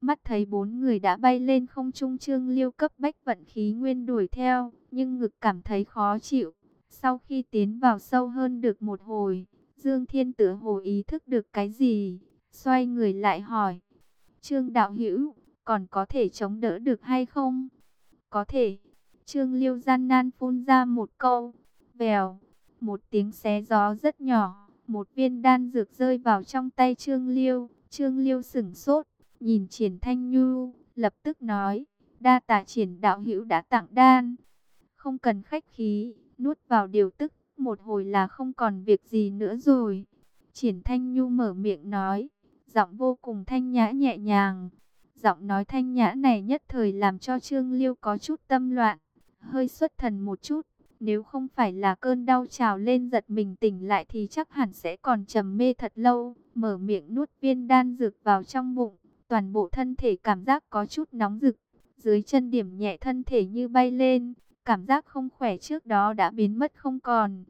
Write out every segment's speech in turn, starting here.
Mắt thấy bốn người đã bay lên không trung trương liêu cấp bách vận khí nguyên đuổi theo, nhưng ngực cảm thấy khó chịu. Sau khi tiến vào sâu hơn được một hồi, Dương Thiên tử hồ ý thức được cái gì, xoay người lại hỏi. Trương đạo hữu, còn có thể chống đỡ được hay không? Có thể. Trương Liêu gian nan phun ra một câu. Vèo, một tiếng xé gió rất nhỏ. Một viên đan dược rơi vào trong tay Trương Liêu. Trương Liêu sửng sốt, nhìn triển thanh nhu, lập tức nói. Đa tạ triển đạo hữu đã tặng đan. Không cần khách khí, nuốt vào điều tức. Một hồi là không còn việc gì nữa rồi. Triển thanh nhu mở miệng nói. Giọng vô cùng thanh nhã nhẹ nhàng. Giọng nói thanh nhã này nhất thời làm cho Trương Liêu có chút tâm loạn, hơi xuất thần một chút. Nếu không phải là cơn đau trào lên giật mình tỉnh lại thì chắc hẳn sẽ còn trầm mê thật lâu. Mở miệng nuốt viên đan dược vào trong bụng, toàn bộ thân thể cảm giác có chút nóng rực. Dưới chân điểm nhẹ thân thể như bay lên, cảm giác không khỏe trước đó đã biến mất không còn.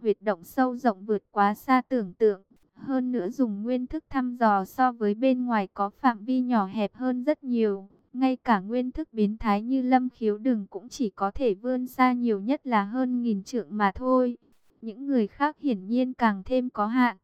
Huyệt động sâu rộng vượt quá xa tưởng tượng. Hơn nữa dùng nguyên thức thăm dò so với bên ngoài có phạm vi nhỏ hẹp hơn rất nhiều. Ngay cả nguyên thức biến thái như lâm khiếu đừng cũng chỉ có thể vươn xa nhiều nhất là hơn nghìn trượng mà thôi. Những người khác hiển nhiên càng thêm có hạn.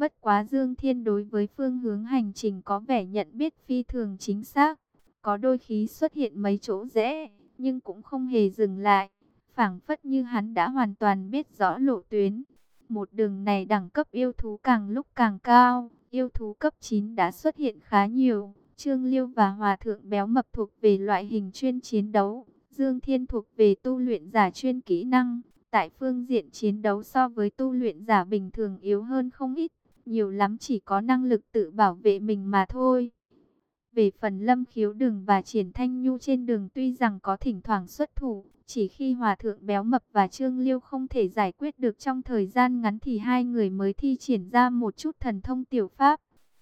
Bất quá Dương Thiên đối với phương hướng hành trình có vẻ nhận biết phi thường chính xác. Có đôi khí xuất hiện mấy chỗ rẽ, nhưng cũng không hề dừng lại. phảng phất như hắn đã hoàn toàn biết rõ lộ tuyến. Một đường này đẳng cấp yêu thú càng lúc càng cao, yêu thú cấp 9 đã xuất hiện khá nhiều. Trương Liêu và Hòa Thượng Béo Mập thuộc về loại hình chuyên chiến đấu, Dương Thiên thuộc về tu luyện giả chuyên kỹ năng. Tại phương diện chiến đấu so với tu luyện giả bình thường yếu hơn không ít, nhiều lắm chỉ có năng lực tự bảo vệ mình mà thôi. Về phần lâm khiếu đường và triển thanh nhu trên đường tuy rằng có thỉnh thoảng xuất thủ, chỉ khi hòa thượng béo mập và trương liêu không thể giải quyết được trong thời gian ngắn thì hai người mới thi triển ra một chút thần thông tiểu pháp.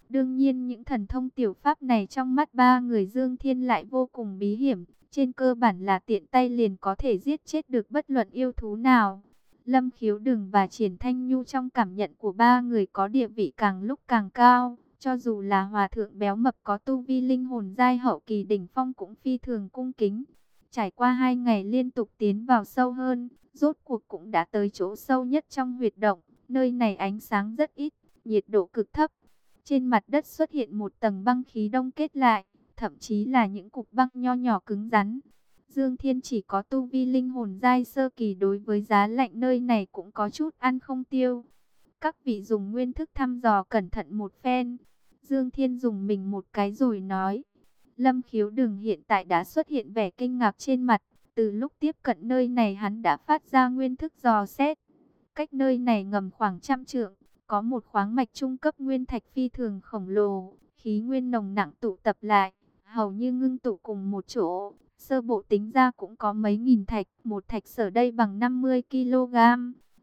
Đương nhiên những thần thông tiểu pháp này trong mắt ba người Dương Thiên lại vô cùng bí hiểm, trên cơ bản là tiện tay liền có thể giết chết được bất luận yêu thú nào. Lâm khiếu đừng và triển thanh nhu trong cảm nhận của ba người có địa vị càng lúc càng cao. Cho dù là hòa thượng béo mập có tu vi linh hồn giai hậu kỳ đỉnh phong cũng phi thường cung kính. Trải qua hai ngày liên tục tiến vào sâu hơn, rốt cuộc cũng đã tới chỗ sâu nhất trong huyệt động. Nơi này ánh sáng rất ít, nhiệt độ cực thấp. Trên mặt đất xuất hiện một tầng băng khí đông kết lại, thậm chí là những cục băng nho nhỏ cứng rắn. Dương Thiên chỉ có tu vi linh hồn giai sơ kỳ đối với giá lạnh nơi này cũng có chút ăn không tiêu. Các vị dùng nguyên thức thăm dò cẩn thận một phen. Dương Thiên dùng mình một cái rồi nói. Lâm khiếu Đường hiện tại đã xuất hiện vẻ kinh ngạc trên mặt. Từ lúc tiếp cận nơi này hắn đã phát ra nguyên thức dò xét. Cách nơi này ngầm khoảng trăm trượng. Có một khoáng mạch trung cấp nguyên thạch phi thường khổng lồ. Khí nguyên nồng nặng tụ tập lại. Hầu như ngưng tụ cùng một chỗ. Sơ bộ tính ra cũng có mấy nghìn thạch. Một thạch sở đây bằng 50 kg.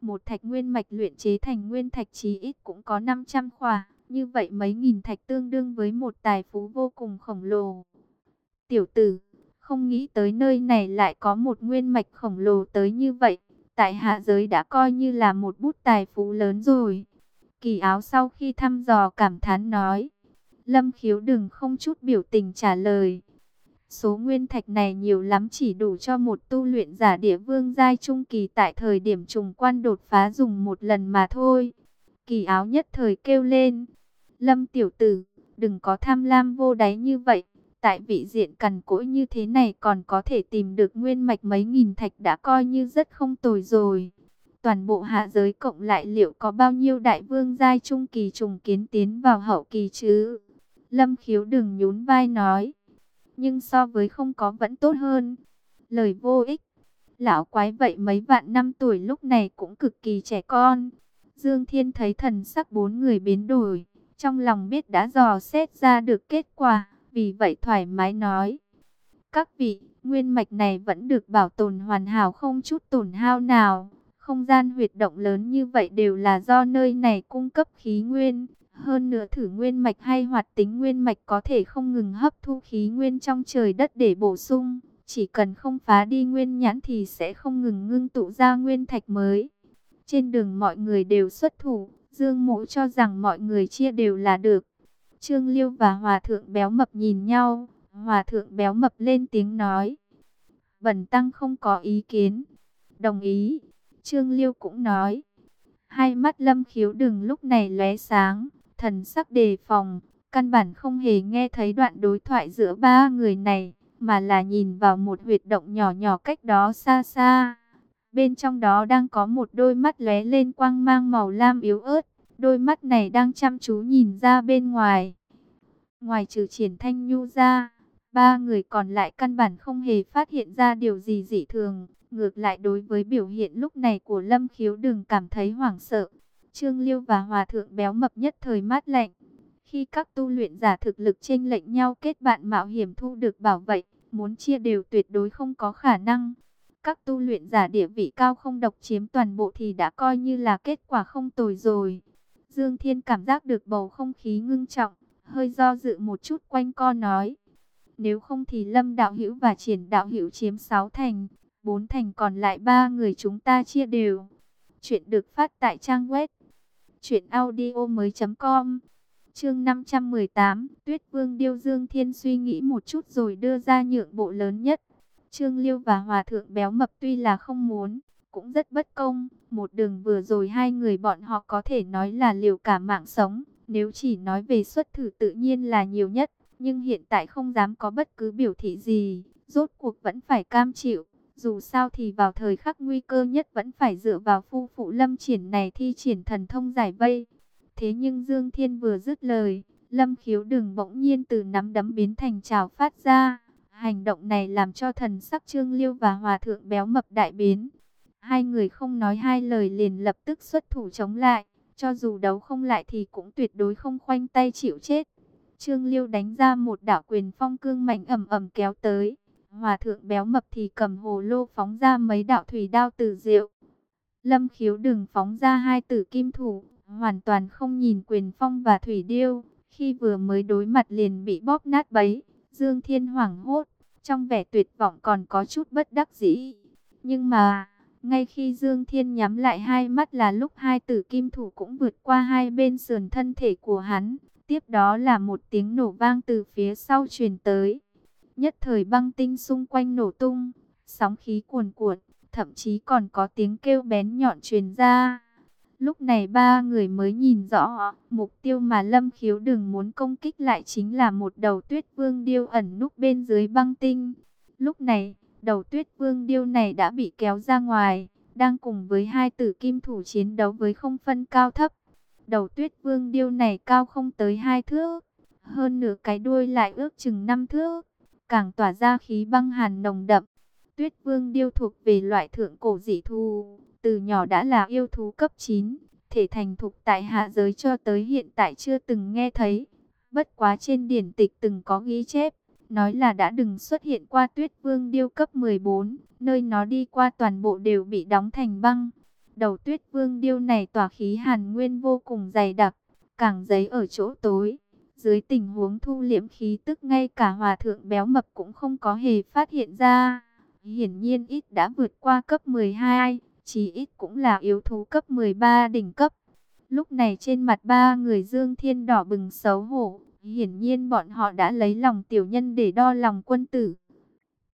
Một thạch nguyên mạch luyện chế thành nguyên thạch chí ít cũng có 500 khỏa. Như vậy mấy nghìn thạch tương đương với một tài phú vô cùng khổng lồ. Tiểu tử, không nghĩ tới nơi này lại có một nguyên mạch khổng lồ tới như vậy. Tại hạ giới đã coi như là một bút tài phú lớn rồi. Kỳ áo sau khi thăm dò cảm thán nói. Lâm khiếu đừng không chút biểu tình trả lời. Số nguyên thạch này nhiều lắm chỉ đủ cho một tu luyện giả địa vương giai trung kỳ tại thời điểm trùng quan đột phá dùng một lần mà thôi. Kỳ áo nhất thời kêu lên. Lâm tiểu tử, đừng có tham lam vô đáy như vậy. Tại vị diện cằn cỗi như thế này còn có thể tìm được nguyên mạch mấy nghìn thạch đã coi như rất không tồi rồi. Toàn bộ hạ giới cộng lại liệu có bao nhiêu đại vương giai trung kỳ trùng kiến tiến vào hậu kỳ chứ? Lâm khiếu đừng nhún vai nói. Nhưng so với không có vẫn tốt hơn. Lời vô ích. Lão quái vậy mấy vạn năm tuổi lúc này cũng cực kỳ trẻ con. Dương Thiên thấy thần sắc bốn người biến đổi. Trong lòng biết đã dò xét ra được kết quả, vì vậy thoải mái nói. Các vị, nguyên mạch này vẫn được bảo tồn hoàn hảo không chút tổn hao nào. Không gian huyệt động lớn như vậy đều là do nơi này cung cấp khí nguyên. Hơn nữa thử nguyên mạch hay hoạt tính nguyên mạch có thể không ngừng hấp thu khí nguyên trong trời đất để bổ sung. Chỉ cần không phá đi nguyên nhãn thì sẽ không ngừng ngưng tụ ra nguyên thạch mới. Trên đường mọi người đều xuất thủ, Dương Mộ cho rằng mọi người chia đều là được. Trương Liêu và Hòa Thượng Béo Mập nhìn nhau. Hòa Thượng Béo Mập lên tiếng nói. Bần Tăng không có ý kiến. Đồng ý. Trương Liêu cũng nói. Hai mắt lâm khiếu đừng lúc này lóe sáng. Thần sắc đề phòng. Căn bản không hề nghe thấy đoạn đối thoại giữa ba người này. Mà là nhìn vào một huyệt động nhỏ nhỏ cách đó xa xa. Bên trong đó đang có một đôi mắt lóe lên quang mang màu lam yếu ớt. Đôi mắt này đang chăm chú nhìn ra bên ngoài. Ngoài trừ triển thanh nhu ra, ba người còn lại căn bản không hề phát hiện ra điều gì dị thường. Ngược lại đối với biểu hiện lúc này của Lâm Khiếu đừng cảm thấy hoảng sợ. Trương Liêu và Hòa Thượng béo mập nhất thời mát lạnh. Khi các tu luyện giả thực lực chênh lệnh nhau kết bạn mạo hiểm thu được bảo vệ, muốn chia đều tuyệt đối không có khả năng. Các tu luyện giả địa vị cao không độc chiếm toàn bộ thì đã coi như là kết quả không tồi rồi. Dương Thiên cảm giác được bầu không khí ngưng trọng, hơi do dự một chút quanh co nói. Nếu không thì Lâm Đạo Hữu và Triển Đạo Hữu chiếm 6 thành, 4 thành còn lại ba người chúng ta chia đều. Chuyện được phát tại trang web truyệnaudiomoi.com. Chương 518, Tuyết Vương Điêu Dương Thiên suy nghĩ một chút rồi đưa ra nhượng bộ lớn nhất. Trương Liêu và Hòa thượng béo mập tuy là không muốn, cũng rất bất công. Một đường vừa rồi hai người bọn họ có thể nói là liều cả mạng sống. Nếu chỉ nói về xuất thử tự nhiên là nhiều nhất, nhưng hiện tại không dám có bất cứ biểu thị gì. Rốt cuộc vẫn phải cam chịu. Dù sao thì vào thời khắc nguy cơ nhất vẫn phải dựa vào phu phụ lâm triển này thi triển thần thông giải vây. Thế nhưng Dương Thiên vừa dứt lời, lâm khiếu đừng bỗng nhiên từ nắm đấm biến thành trào phát ra. Hành động này làm cho thần sắc Trương Liêu và Hòa Thượng béo mập đại biến. Hai người không nói hai lời liền lập tức xuất thủ chống lại. Cho dù đấu không lại thì cũng tuyệt đối không khoanh tay chịu chết. Trương Liêu đánh ra một đạo quyền phong cương mạnh ẩm ẩm kéo tới. Hòa thượng béo mập thì cầm hồ lô phóng ra mấy đạo thủy đao từ diệu. Lâm khiếu đừng phóng ra hai tử kim thủ, hoàn toàn không nhìn quyền phong và thủy điêu. Khi vừa mới đối mặt liền bị bóp nát bấy, Dương Thiên hoảng hốt, trong vẻ tuyệt vọng còn có chút bất đắc dĩ. Nhưng mà, ngay khi Dương Thiên nhắm lại hai mắt là lúc hai tử kim thủ cũng vượt qua hai bên sườn thân thể của hắn. Tiếp đó là một tiếng nổ vang từ phía sau truyền tới. Nhất thời băng tinh xung quanh nổ tung, sóng khí cuồn cuộn, thậm chí còn có tiếng kêu bén nhọn truyền ra. Lúc này ba người mới nhìn rõ, mục tiêu mà Lâm Khiếu đừng muốn công kích lại chính là một đầu tuyết vương điêu ẩn núp bên dưới băng tinh. Lúc này, đầu tuyết vương điêu này đã bị kéo ra ngoài, đang cùng với hai tử kim thủ chiến đấu với không phân cao thấp. Đầu tuyết vương điêu này cao không tới hai thước, hơn nửa cái đuôi lại ước chừng năm thước, càng tỏa ra khí băng hàn nồng đậm. Tuyết vương điêu thuộc về loại thượng cổ dị thú, từ nhỏ đã là yêu thú cấp 9, thể thành thục tại hạ giới cho tới hiện tại chưa từng nghe thấy. Bất quá trên điển tịch từng có ghi chép, nói là đã đừng xuất hiện qua tuyết vương điêu cấp 14, nơi nó đi qua toàn bộ đều bị đóng thành băng. Đầu tuyết vương điêu này tỏa khí hàn nguyên vô cùng dày đặc, càng giấy ở chỗ tối. Dưới tình huống thu liễm khí tức ngay cả hòa thượng béo mập cũng không có hề phát hiện ra. Hiển nhiên ít đã vượt qua cấp 12, chỉ ít cũng là yếu thú cấp 13 đỉnh cấp. Lúc này trên mặt ba người Dương Thiên đỏ bừng xấu hổ, hiển nhiên bọn họ đã lấy lòng tiểu nhân để đo lòng quân tử.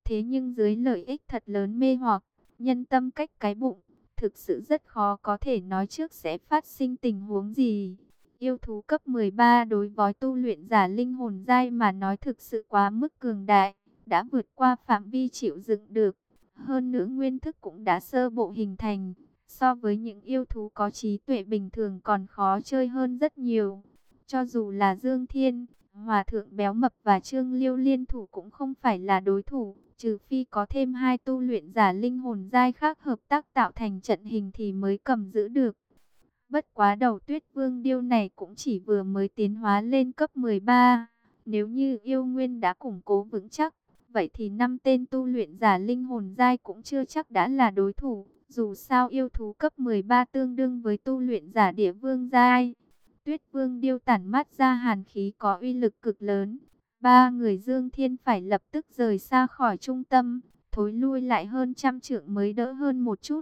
Thế nhưng dưới lợi ích thật lớn mê hoặc, nhân tâm cách cái bụng, thực sự rất khó có thể nói trước sẽ phát sinh tình huống gì. Yêu thú cấp 13 đối với tu luyện giả linh hồn dai mà nói thực sự quá mức cường đại, đã vượt qua phạm vi chịu dựng được. Hơn nữa nguyên thức cũng đã sơ bộ hình thành, so với những yêu thú có trí tuệ bình thường còn khó chơi hơn rất nhiều. Cho dù là Dương Thiên, Hòa Thượng Béo Mập và Trương Liêu liên thủ cũng không phải là đối thủ, trừ phi có thêm hai tu luyện giả linh hồn giai khác hợp tác tạo thành trận hình thì mới cầm giữ được. Bất quá đầu tuyết vương điêu này cũng chỉ vừa mới tiến hóa lên cấp 13. Nếu như yêu nguyên đã củng cố vững chắc, vậy thì năm tên tu luyện giả linh hồn giai cũng chưa chắc đã là đối thủ. Dù sao yêu thú cấp 13 tương đương với tu luyện giả địa vương giai. Tuyết vương điêu tản mắt ra hàn khí có uy lực cực lớn. Ba người Dương Thiên phải lập tức rời xa khỏi trung tâm, thối lui lại hơn trăm trượng mới đỡ hơn một chút.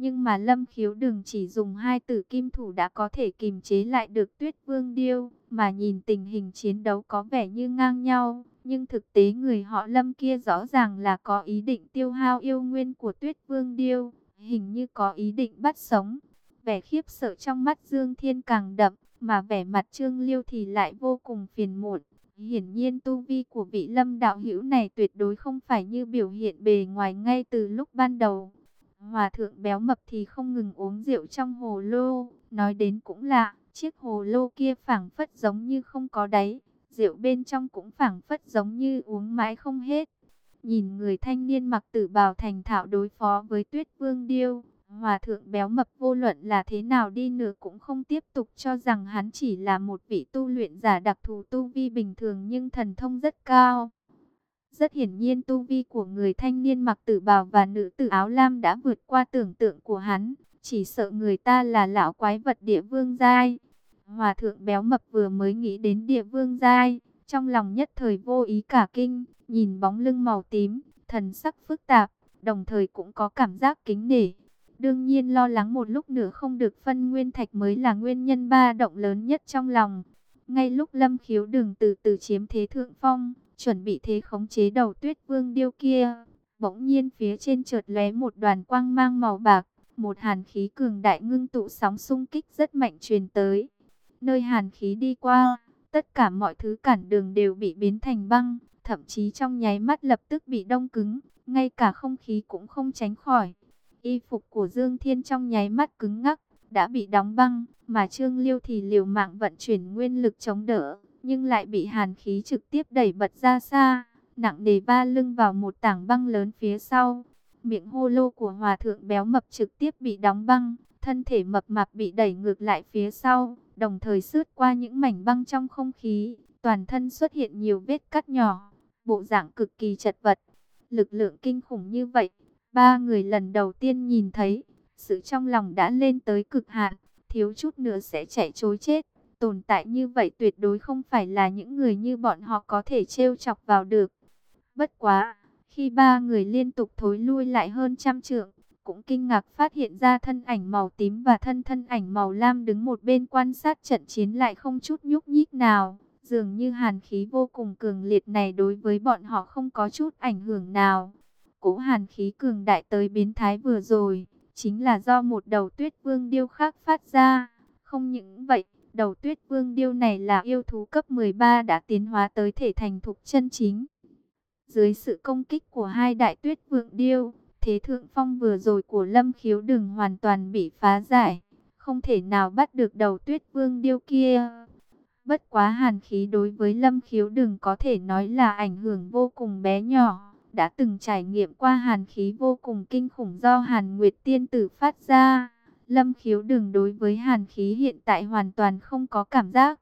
Nhưng mà Lâm Khiếu đừng chỉ dùng hai tử kim thủ đã có thể kìm chế lại được Tuyết Vương Điêu, mà nhìn tình hình chiến đấu có vẻ như ngang nhau. Nhưng thực tế người họ lâm kia rõ ràng là có ý định tiêu hao yêu nguyên của tuyết vương điêu, hình như có ý định bắt sống. Vẻ khiếp sợ trong mắt Dương Thiên càng đậm, mà vẻ mặt Trương Liêu thì lại vô cùng phiền muộn. Hiển nhiên tu vi của vị lâm đạo hữu này tuyệt đối không phải như biểu hiện bề ngoài ngay từ lúc ban đầu. Hòa thượng béo mập thì không ngừng uống rượu trong hồ lô, nói đến cũng lạ, chiếc hồ lô kia phảng phất giống như không có đáy, rượu bên trong cũng phảng phất giống như uống mãi không hết. Nhìn người thanh niên mặc tử bào thành thạo đối phó với tuyết vương điêu, hòa thượng béo mập vô luận là thế nào đi nữa cũng không tiếp tục cho rằng hắn chỉ là một vị tu luyện giả đặc thù tu vi bình thường nhưng thần thông rất cao. Rất hiển nhiên tu vi của người thanh niên mặc tử bào và nữ tử áo lam đã vượt qua tưởng tượng của hắn, chỉ sợ người ta là lão quái vật địa vương giai. Hòa thượng béo mập vừa mới nghĩ đến địa vương giai, trong lòng nhất thời vô ý cả kinh, nhìn bóng lưng màu tím, thần sắc phức tạp, đồng thời cũng có cảm giác kính nể. Đương nhiên lo lắng một lúc nữa không được phân nguyên thạch mới là nguyên nhân ba động lớn nhất trong lòng. Ngay lúc lâm khiếu đường từ từ chiếm thế thượng phong, chuẩn bị thế khống chế đầu tuyết vương điêu kia. Bỗng nhiên phía trên chợt lóe một đoàn quang mang màu bạc, một hàn khí cường đại ngưng tụ sóng xung kích rất mạnh truyền tới. Nơi hàn khí đi qua, tất cả mọi thứ cản đường đều bị biến thành băng, thậm chí trong nháy mắt lập tức bị đông cứng, ngay cả không khí cũng không tránh khỏi. Y phục của Dương Thiên trong nháy mắt cứng ngắc, đã bị đóng băng, mà Trương Liêu thì liều mạng vận chuyển nguyên lực chống đỡ, nhưng lại bị hàn khí trực tiếp đẩy bật ra xa, nặng nề ba lưng vào một tảng băng lớn phía sau. Miệng hô lô của hòa thượng béo mập trực tiếp bị đóng băng, thân thể mập mạp bị đẩy ngược lại phía sau, đồng thời sướt qua những mảnh băng trong không khí, toàn thân xuất hiện nhiều vết cắt nhỏ, bộ dạng cực kỳ chật vật. Lực lượng kinh khủng như vậy, ba người lần đầu tiên nhìn thấy, sự trong lòng đã lên tới cực hạn, thiếu chút nữa sẽ chạy trối chết. Tồn tại như vậy tuyệt đối không phải là những người như bọn họ có thể trêu chọc vào được. Bất quá, khi ba người liên tục thối lui lại hơn trăm trượng, cũng kinh ngạc phát hiện ra thân ảnh màu tím và thân thân ảnh màu lam đứng một bên quan sát trận chiến lại không chút nhúc nhích nào. Dường như hàn khí vô cùng cường liệt này đối với bọn họ không có chút ảnh hưởng nào. Cố hàn khí cường đại tới biến thái vừa rồi, chính là do một đầu tuyết vương điêu khác phát ra. Không những vậy, đầu tuyết vương điêu này là yêu thú cấp 13 đã tiến hóa tới thể thành thục chân chính. Dưới sự công kích của hai đại tuyết vương điêu, thế thượng phong vừa rồi của lâm khiếu đừng hoàn toàn bị phá giải. Không thể nào bắt được đầu tuyết vương điêu kia. Bất quá hàn khí đối với lâm khiếu đừng có thể nói là ảnh hưởng vô cùng bé nhỏ. Đã từng trải nghiệm qua hàn khí vô cùng kinh khủng do hàn nguyệt tiên tử phát ra. Lâm khiếu đường đối với hàn khí hiện tại hoàn toàn không có cảm giác.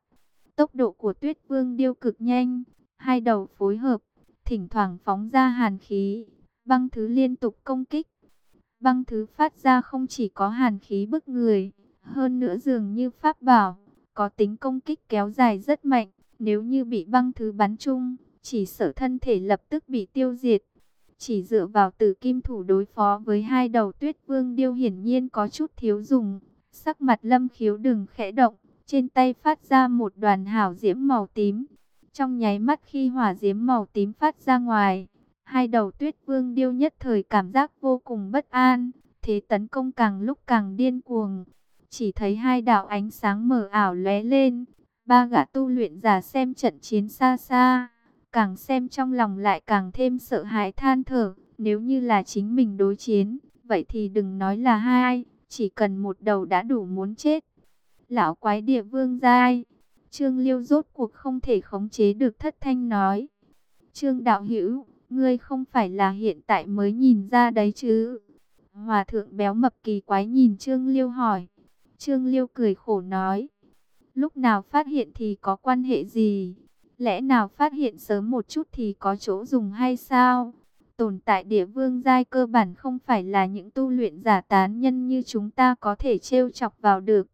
Tốc độ của tuyết vương điêu cực nhanh, hai đầu phối hợp, thỉnh thoảng phóng ra hàn khí, băng thứ liên tục công kích. Băng thứ phát ra không chỉ có hàn khí bức người, hơn nữa dường như pháp bảo, có tính công kích kéo dài rất mạnh. Nếu như bị băng thứ bắn chung, chỉ sở thân thể lập tức bị tiêu diệt. Chỉ dựa vào tử kim thủ đối phó với hai đầu tuyết vương điêu hiển nhiên có chút thiếu dùng. Sắc mặt lâm khiếu đừng khẽ động, trên tay phát ra một đoàn hảo diễm màu tím. Trong nháy mắt khi hỏa diễm màu tím phát ra ngoài, hai đầu tuyết vương điêu nhất thời cảm giác vô cùng bất an. Thế tấn công càng lúc càng điên cuồng. Chỉ thấy hai đạo ánh sáng mờ ảo lóe lên. Ba gã tu luyện giả xem trận chiến xa xa càng xem trong lòng lại càng thêm sợ hãi than thở. Nếu như là chính mình đối chiến, vậy thì đừng nói là hai, chỉ cần một đầu đã đủ muốn chết. Lão quái địa vương giai, Trương Liêu rốt cuộc không thể khống chế được thất thanh nói. Trương Đạo Hữu ngươi không phải là hiện tại mới nhìn ra đấy chứ? Hòa thượng béo mập kỳ quái nhìn Trương Liêu hỏi. Trương Liêu cười khổ nói. Lúc nào phát hiện thì có quan hệ gì? Lẽ nào phát hiện sớm một chút thì có chỗ dùng hay sao? Tồn tại địa vương giai cơ bản không phải là những tu luyện giả tán nhân như chúng ta có thể trêu chọc vào được.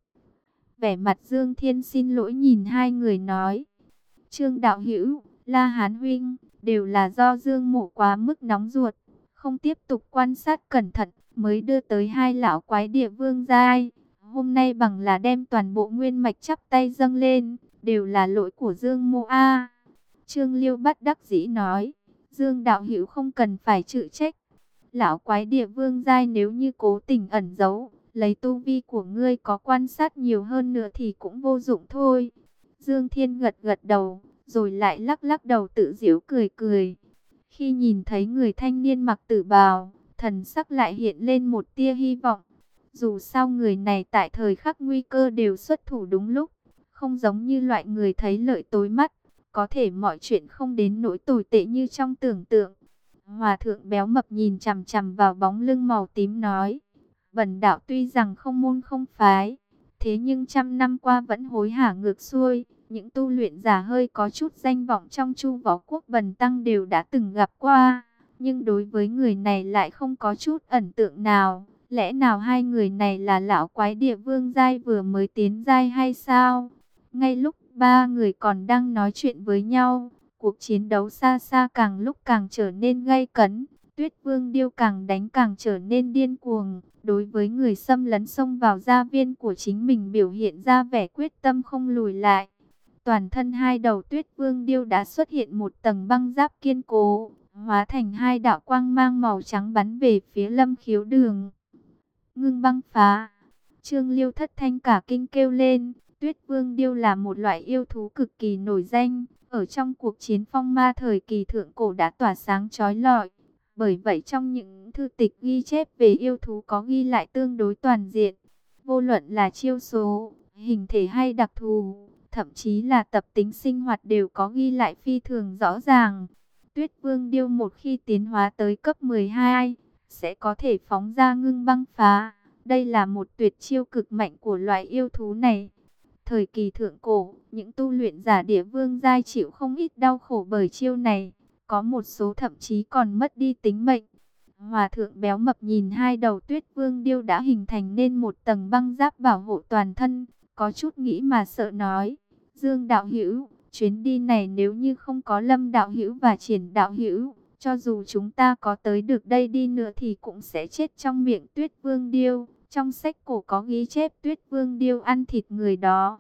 Vẻ mặt Dương Thiên xin lỗi nhìn hai người nói. Trương Đạo Hữu La Hán Huynh, đều là do Dương Mộ quá mức nóng ruột, không tiếp tục quan sát cẩn thận, mới đưa tới hai lão quái địa vương giai. Hôm nay bằng là đem toàn bộ nguyên mạch chắp tay dâng lên, đều là lỗi của Dương Mô A. Trương Liêu bắt đắc dĩ nói, Dương Đạo Hữu không cần phải chịu trách. Lão quái địa vương giai nếu như cố tình ẩn giấu, lấy tu vi của ngươi có quan sát nhiều hơn nữa thì cũng vô dụng thôi. Dương Thiên gật gật đầu, rồi lại lắc lắc đầu tự giễu cười cười. Khi nhìn thấy người thanh niên mặc tử bào, thần sắc lại hiện lên một tia hy vọng. Dù sao người này tại thời khắc nguy cơ đều xuất thủ đúng lúc, không giống như loại người thấy lợi tối mắt, có thể mọi chuyện không đến nỗi tồi tệ như trong tưởng tượng. Hòa thượng béo mập nhìn chằm chằm vào bóng lưng màu tím nói, bần đạo tuy rằng không môn không phái, thế nhưng trăm năm qua vẫn hối hả ngược xuôi, những tu luyện giả hơi có chút danh vọng trong chu võ quốc bần tăng đều đã từng gặp qua, nhưng đối với người này lại không có chút ẩn tượng nào. Lẽ nào hai người này là lão quái địa vương giai vừa mới tiến giai hay sao? Ngay lúc ba người còn đang nói chuyện với nhau, cuộc chiến đấu xa xa càng lúc càng trở nên gay cấn. Tuyết vương điêu càng đánh càng trở nên điên cuồng. Đối với người xâm lấn xông vào gia viên của chính mình biểu hiện ra vẻ quyết tâm không lùi lại. Toàn thân hai đầu tuyết vương điêu đã xuất hiện một tầng băng giáp kiên cố, hóa thành hai đạo quang mang màu trắng bắn về phía lâm khiếu đường. Ngưng băng phá, trương liêu thất thanh cả kinh kêu lên, tuyết vương điêu là một loại yêu thú cực kỳ nổi danh, ở trong cuộc chiến phong ma thời kỳ thượng cổ đã tỏa sáng chói lọi. Bởi vậy trong những thư tịch ghi chép về yêu thú có ghi lại tương đối toàn diện, vô luận là chiêu số, hình thể hay đặc thù thậm chí là tập tính sinh hoạt đều có ghi lại phi thường rõ ràng. Tuyết Vương Điêu một khi tiến hóa tới cấp 12, sẽ có thể phóng ra ngưng băng phá. Đây là một tuyệt chiêu cực mạnh của loại yêu thú này. Thời kỳ thượng cổ, những tu luyện giả địa vương giai chịu không ít đau khổ bởi chiêu này. Có một số thậm chí còn mất đi tính mệnh. Hòa thượng béo mập nhìn hai đầu tuyết vương điêu đã hình thành nên một tầng băng giáp bảo hộ toàn thân. Có chút nghĩ mà sợ nói. Dương đạo hữu, chuyến đi này nếu như không có Lâm đạo hữu và Triển đạo hữu, cho dù chúng ta có tới được đây đi nữa thì cũng sẽ chết trong miệng Tuyết Vương điêu. Trong sách cổ có ghi chép Tuyết Vương điêu ăn thịt người đó.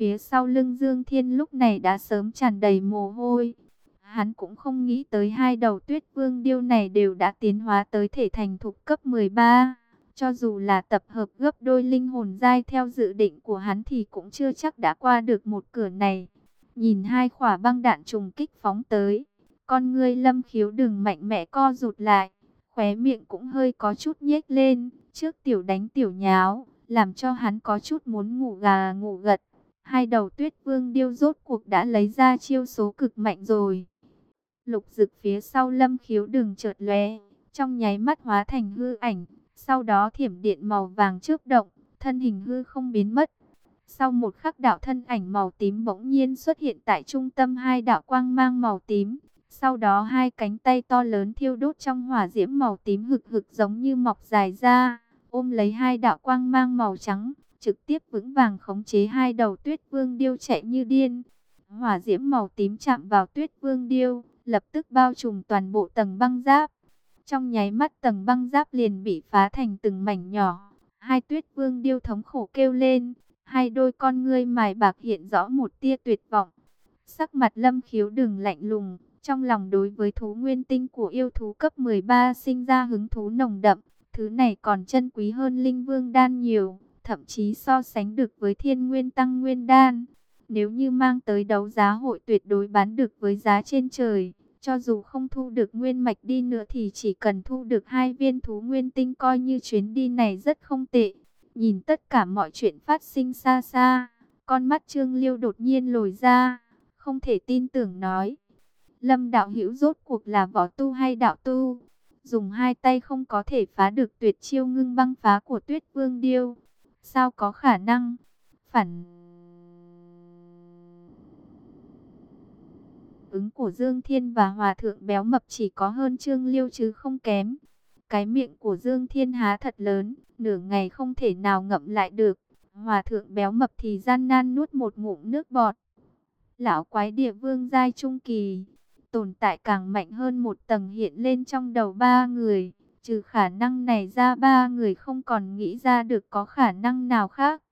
Phía sau lưng Dương Thiên lúc này đã sớm tràn đầy mồ hôi. Hắn cũng không nghĩ tới hai đầu Tuyết Vương điêu này đều đã tiến hóa tới thể thành thục cấp 13. Cho dù là tập hợp gấp đôi linh hồn dai theo dự định của hắn thì cũng chưa chắc đã qua được một cửa này. Nhìn hai quả băng đạn trùng kích phóng tới, con ngươi lâm khiếu đừng mạnh mẽ co rụt lại, khóe miệng cũng hơi có chút nhếch lên, trước tiểu đánh tiểu nháo, làm cho hắn có chút muốn ngủ gà ngủ gật. Hai đầu tuyết vương điêu rốt cuộc đã lấy ra chiêu số cực mạnh rồi. Lục rực phía sau lâm khiếu đường chợt lóe, trong nháy mắt hóa thành hư ảnh, sau đó thiểm điện màu vàng trước động, thân hình hư không biến mất. Sau một khắc đạo thân ảnh màu tím bỗng nhiên xuất hiện tại trung tâm hai đạo quang mang màu tím. Sau đó hai cánh tay to lớn thiêu đốt trong hỏa diễm màu tím hực hực giống như mọc dài ra, ôm lấy hai đạo quang mang màu trắng, trực tiếp vững vàng khống chế hai đầu tuyết vương điêu chạy như điên. Hỏa diễm màu tím chạm vào tuyết vương điêu, lập tức bao trùm toàn bộ tầng băng giáp. Trong nháy mắt tầng băng giáp liền bị phá thành từng mảnh nhỏ. Hai tuyết vương điêu thống khổ kêu lên. Hai đôi con ngươi mài bạc hiện rõ một tia tuyệt vọng. Sắc mặt lâm khiếu đừng lạnh lùng. Trong lòng đối với thú nguyên tinh của yêu thú cấp 13 sinh ra hứng thú nồng đậm. Thứ này còn chân quý hơn linh vương đan nhiều. Thậm chí so sánh được với thiên nguyên tăng nguyên đan. Nếu như mang tới đấu giá hội tuyệt đối bán được với giá trên trời. Cho dù không thu được nguyên mạch đi nữa thì chỉ cần thu được hai viên thú nguyên tinh coi như chuyến đi này rất không tệ. Nhìn tất cả mọi chuyện phát sinh xa xa, con mắt Trương Liêu đột nhiên lồi ra, không thể tin tưởng nói. Lâm đạo hữu rốt cuộc là võ tu hay đạo tu? Dùng hai tay không có thể phá được tuyệt chiêu ngưng băng phá của tuyết vương điêu. Sao có khả năng? Phản... ứng của Dương Thiên và Hòa Thượng Béo Mập chỉ có hơn Trương Liêu chứ không kém. Cái miệng của Dương Thiên há thật lớn, nửa ngày không thể nào ngậm lại được. Hòa Thượng Béo Mập thì gian nan nuốt một ngụm nước bọt. Lão quái địa vương giai trung kỳ, tồn tại càng mạnh hơn một tầng hiện lên trong đầu ba người. Trừ khả năng này ra ba người không còn nghĩ ra được có khả năng nào khác.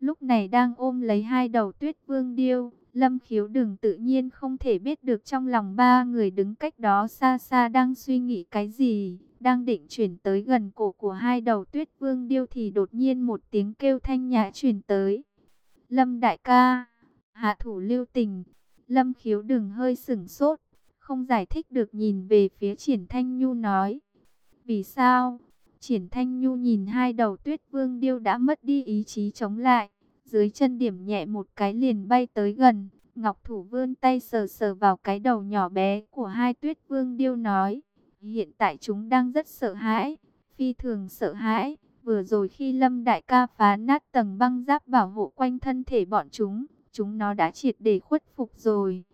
Lúc này đang ôm lấy hai đầu tuyết vương điêu, Lâm khiếu đừng tự nhiên không thể biết được trong lòng ba người đứng cách đó xa xa đang suy nghĩ cái gì. Đang định chuyển tới gần cổ của hai đầu tuyết vương điêu thì đột nhiên một tiếng kêu thanh nhã chuyển tới. Lâm đại ca, hạ thủ lưu tình, lâm khiếu đừng hơi sửng sốt, không giải thích được nhìn về phía triển thanh nhu nói. Vì sao? Triển thanh nhu nhìn hai đầu tuyết vương điêu đã mất đi ý chí chống lại dưới chân điểm nhẹ một cái liền bay tới gần. Ngọc Thủ vươn tay sờ sờ vào cái đầu nhỏ bé của hai tuyết vương điêu nói. Hiện tại chúng đang rất sợ hãi, phi thường sợ hãi. Vừa rồi khi Lâm Đại ca phá nát tầng băng giáp bảo hộ quanh thân thể bọn chúng, chúng nó đã triệt để khuất phục rồi.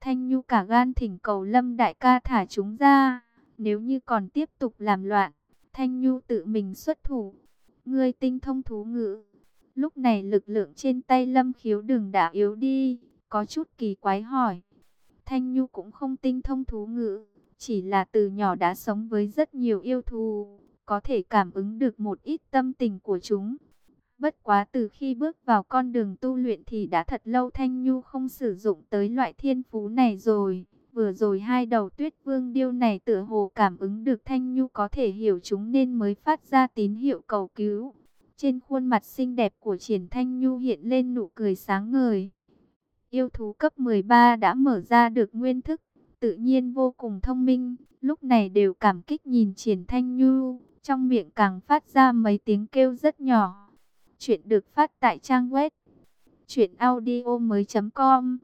Thanh Nhu cả gan thỉnh cầu Lâm Đại ca thả chúng ra. Nếu như còn tiếp tục làm loạn, Thanh Nhu tự mình xuất thủ. Ngươi tinh thông thú ngữ, Lúc này lực lượng trên tay lâm khiếu đừng đã yếu đi, có chút kỳ quái hỏi. Thanh Nhu cũng không tinh thông thú ngữ, chỉ là từ nhỏ đã sống với rất nhiều yêu thú, có thể cảm ứng được một ít tâm tình của chúng. Bất quá từ khi bước vào con đường tu luyện thì đã thật lâu Thanh Nhu không sử dụng tới loại thiên phú này rồi. Vừa rồi hai đầu tuyết vương điêu này tựa hồ cảm ứng được Thanh Nhu có thể hiểu chúng nên mới phát ra tín hiệu cầu cứu. Trên khuôn mặt xinh đẹp của Triển Thanh Nhu hiện lên nụ cười sáng ngời. Yêu thú cấp 13 đã mở ra được nguyên thức, tự nhiên vô cùng thông minh, lúc này đều cảm kích nhìn Triển Thanh Nhu, trong miệng càng phát ra mấy tiếng kêu rất nhỏ. Chuyện được phát tại trang web chuyện audio mới com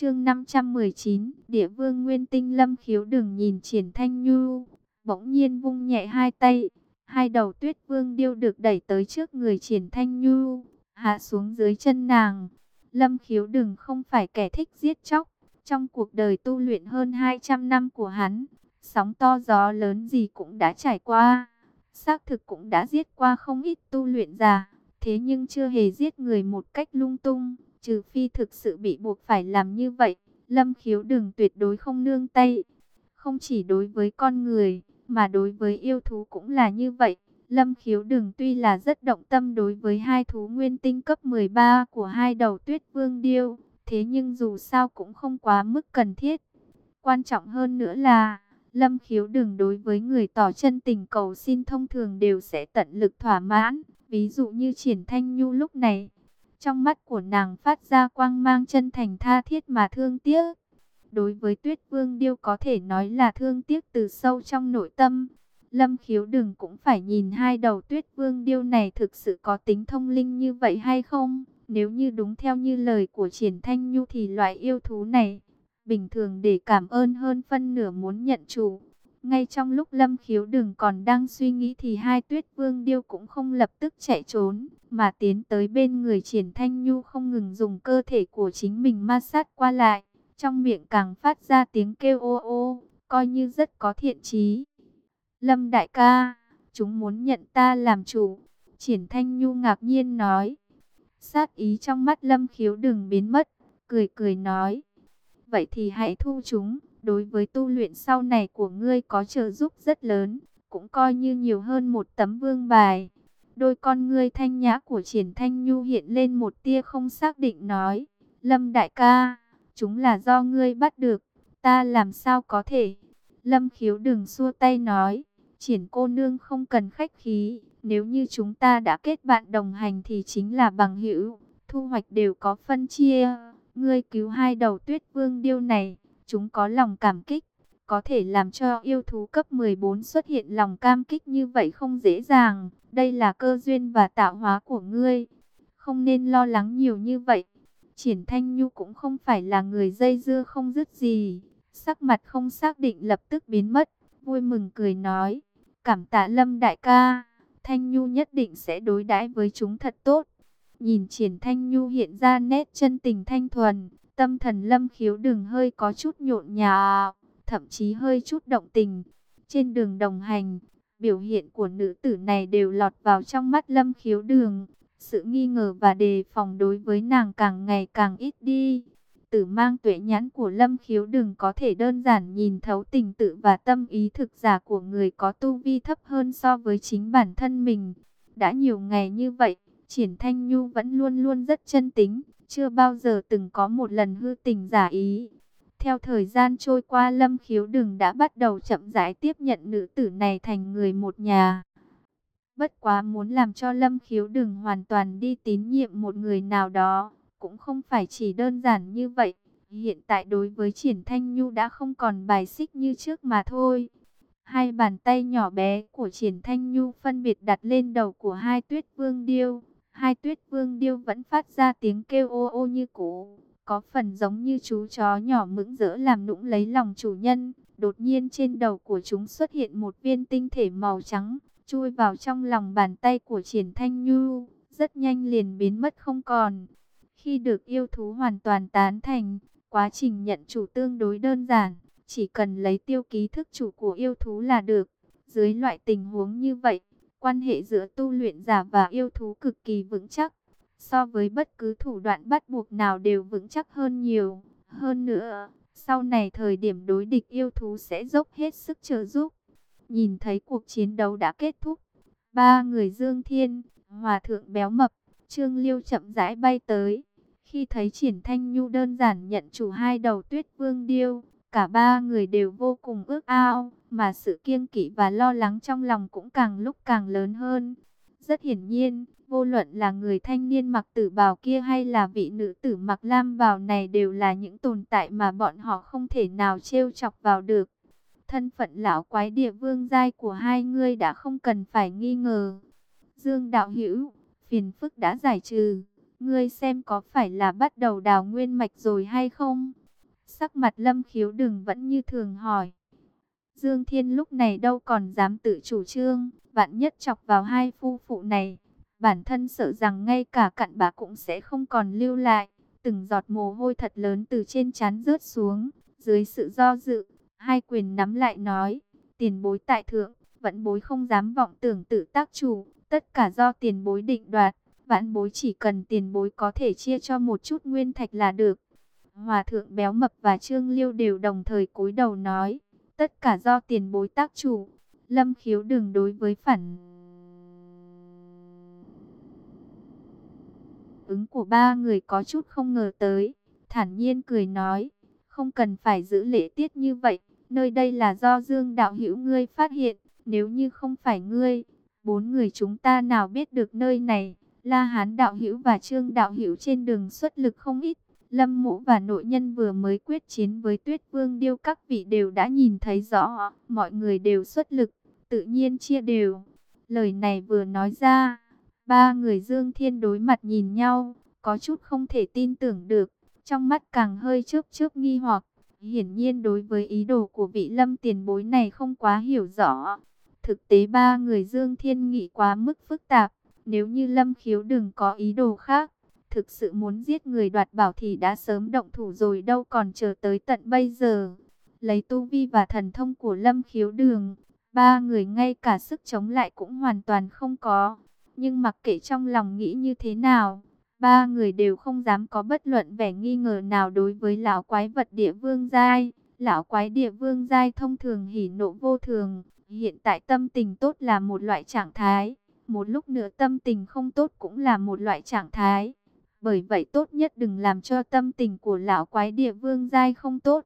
Chương 519, Địa Vương Nguyên Tinh Lâm Khiếu đừng nhìn Triển Thanh Nhu, bỗng nhiên vung nhẹ hai tay, Hai đầu tuyết vương điêu được đẩy tới trước người triển thanh nhu, hạ xuống dưới chân nàng. Lâm khiếu đừng không phải kẻ thích giết chóc. Trong cuộc đời tu luyện hơn 200 năm của hắn, sóng to gió lớn gì cũng đã trải qua. Xác thực cũng đã giết qua không ít tu luyện giả, thế nhưng chưa hề giết người một cách lung tung, trừ phi thực sự bị buộc phải làm như vậy. Lâm khiếu đừng tuyệt đối không nương tay, không chỉ đối với con người, mà đối với yêu thú cũng là như vậy. Lâm khiếu đừng tuy là rất động tâm đối với hai thú nguyên tinh cấp 13 của hai đầu tuyết vương điêu, thế nhưng dù sao cũng không quá mức cần thiết. Quan trọng hơn nữa là, Lâm khiếu đừng đối với người tỏ chân tình cầu xin thông thường đều sẽ tận lực thỏa mãn. Ví dụ như triển thanh nhu lúc này, trong mắt của nàng phát ra quang mang chân thành tha thiết mà thương tiếc. Đối với tuyết vương điêu có thể nói là thương tiếc từ sâu trong nội tâm. Lâm khiếu đừng cũng phải nhìn hai đầu tuyết vương điêu này thực sự có tính thông linh như vậy hay không. Nếu như đúng theo như lời của triển thanh nhu thì loại yêu thú này, bình thường để cảm ơn hơn phân nửa muốn nhận chủ. Ngay trong lúc lâm khiếu đừng còn đang suy nghĩ thì hai tuyết vương điêu cũng không lập tức chạy trốn, mà tiến tới bên người triển thanh nhu không ngừng dùng cơ thể của chính mình ma sát qua lại trong miệng càng phát ra tiếng kêu ô ô, coi như rất có thiện chí. Lâm đại ca, chúng muốn nhận ta làm chủ. Triển Thanh Nhu ngạc nhiên nói. Sát ý trong mắt Lâm khiếu đừng biến mất, cười cười nói. Vậy thì hãy thu chúng, đối với tu luyện sau này của ngươi có trợ giúp rất lớn, cũng coi như nhiều hơn một tấm vương bài. Đôi con ngươi thanh nhã của Triển Thanh Nhu hiện lên một tia không xác định nói. Lâm đại ca chúng là do ngươi bắt được, ta làm sao có thể. Lâm khiếu đừng xua tay nói, triển cô nương không cần khách khí, nếu như chúng ta đã kết bạn đồng hành thì chính là bằng hữu, thu hoạch đều có phân chia. Ngươi cứu hai đầu tuyết vương điêu này, chúng có lòng cảm kích, có thể làm cho yêu thú cấp 14 xuất hiện lòng cam kích như vậy không dễ dàng. Đây là cơ duyên và tạo hóa của ngươi, không nên lo lắng nhiều như vậy. Triển Thanh Nhu cũng không phải là người dây dưa không dứt gì. Sắc mặt không xác định lập tức biến mất. Vui mừng cười nói. Cảm tạ Lâm đại ca. Thanh Nhu nhất định sẽ đối đãi với chúng thật tốt. Nhìn Triển Thanh Nhu hiện ra nét chân tình thanh thuần. Tâm thần Lâm khiếu đừng hơi có chút nhộn nhà, Thậm chí hơi chút động tình. Trên đường đồng hành. Biểu hiện của nữ tử này đều lọt vào trong mắt Lâm khiếu đường. Sự nghi ngờ và đề phòng đối với nàng càng ngày càng ít đi. Tử mang tuệ nhãn của Lâm Khiếu đừng có thể đơn giản nhìn thấu tình tự và tâm ý thực giả của người có tu vi thấp hơn so với chính bản thân mình. Đã nhiều ngày như vậy, Triển Thanh Nhu vẫn luôn luôn rất chân tính, chưa bao giờ từng có một lần hư tình giả ý. Theo thời gian trôi qua Lâm Khiếu Đừng đã bắt đầu chậm rãi tiếp nhận nữ tử này thành người một nhà. Bất quá muốn làm cho Lâm Khiếu Đừng hoàn toàn đi tín nhiệm một người nào đó, cũng không phải chỉ đơn giản như vậy. Hiện tại đối với Triển Thanh Nhu đã không còn bài xích như trước mà thôi. Hai bàn tay nhỏ bé của Triển Thanh Nhu phân biệt đặt lên đầu của hai tuyết vương điêu. Hai tuyết vương điêu vẫn phát ra tiếng kêu ô ô như cũ. Có phần giống như chú chó nhỏ mững rỡ làm nũng lấy lòng chủ nhân. Đột nhiên trên đầu của chúng xuất hiện một viên tinh thể màu trắng, chui vào trong lòng bàn tay của Triển Thanh Nhu. Rất nhanh liền biến mất không còn. Khi được yêu thú hoàn toàn tán thành, quá trình nhận chủ tương đối đơn giản. Chỉ cần lấy tiêu ký thức chủ của yêu thú là được. Dưới loại tình huống như vậy, quan hệ giữa tu luyện giả và yêu thú cực kỳ vững chắc. So với bất cứ thủ đoạn bắt buộc nào đều vững chắc hơn nhiều. Hơn nữa, sau này thời điểm đối địch yêu thú sẽ dốc hết sức trợ giúp. Nhìn thấy cuộc chiến đấu đã kết thúc. Ba người Dương Thiên, Hòa Thượng Béo Mập, Trương Liêu chậm rãi bay tới. Khi thấy Triển Thanh Nhu đơn giản nhận chủ hai đầu tuyết vương điêu, Cả ba người đều vô cùng ước ao, mà sự kiêng kỵ và lo lắng trong lòng cũng càng lúc càng lớn hơn. Rất hiển nhiên, vô luận là người thanh niên mặc tử bào kia hay là vị nữ tử mặc lam bào này đều là những tồn tại mà bọn họ không thể nào trêu chọc vào được. Thân phận lão quái địa vương giai của hai người đã không cần phải nghi ngờ. Dương đạo hữu, phiền phức đã giải trừ. Ngươi xem có phải là bắt đầu đào nguyên mạch rồi hay không? Sắc mặt lâm khiếu đừng vẫn như thường hỏi. Dương Thiên lúc này đâu còn dám tự chủ trương, vạn nhất chọc vào hai phu phụ này. Bản thân sợ rằng ngay cả cặn bà cũng sẽ không còn lưu lại. Từng giọt mồ hôi thật lớn từ trên trán rớt xuống. Dưới sự do dự, hai quyền nắm lại nói. Tiền bối tại thượng, vẫn bối không dám vọng tưởng tự tác chủ. Tất cả do tiền bối định đoạt. Vãn bối chỉ cần tiền bối có thể chia cho một chút nguyên thạch là được. Hòa thượng béo mập và Trương Liêu đều đồng thời cúi đầu nói, tất cả do tiền bối tác chủ. Lâm khiếu đừng đối với phản ứng của ba người có chút không ngờ tới, thản nhiên cười nói, không cần phải giữ lễ tiết như vậy, nơi đây là do Dương đạo hữu ngươi phát hiện, nếu như không phải ngươi, bốn người chúng ta nào biết được nơi này. La Hán đạo hữu và Trương đạo hữu trên đường xuất lực không ít, Lâm Mũ và nội nhân vừa mới quyết chiến với Tuyết Vương Điêu các vị đều đã nhìn thấy rõ, mọi người đều xuất lực, tự nhiên chia đều. Lời này vừa nói ra, ba người Dương Thiên đối mặt nhìn nhau, có chút không thể tin tưởng được, trong mắt càng hơi chớp chớp nghi hoặc. Hiển nhiên đối với ý đồ của vị lâm tiền bối này không quá hiểu rõ. Thực tế ba người Dương Thiên nghĩ quá mức phức tạp, nếu như lâm khiếu đừng có ý đồ khác thực sự muốn giết người đoạt bảo thì đã sớm động thủ rồi đâu còn chờ tới tận bây giờ. Lấy tu vi và thần thông của lâm khiếu đường, ba người ngay cả sức chống lại cũng hoàn toàn không có. Nhưng mặc kệ trong lòng nghĩ như thế nào, ba người đều không dám có bất luận vẻ nghi ngờ nào đối với lão quái vật địa vương giai. Lão quái địa vương giai thông thường hỉ nộ vô thường, hiện tại tâm tình tốt là một loại trạng thái, một lúc nữa tâm tình không tốt cũng là một loại trạng thái. Bởi vậy tốt nhất đừng làm cho tâm tình của lão quái địa vương giai không tốt.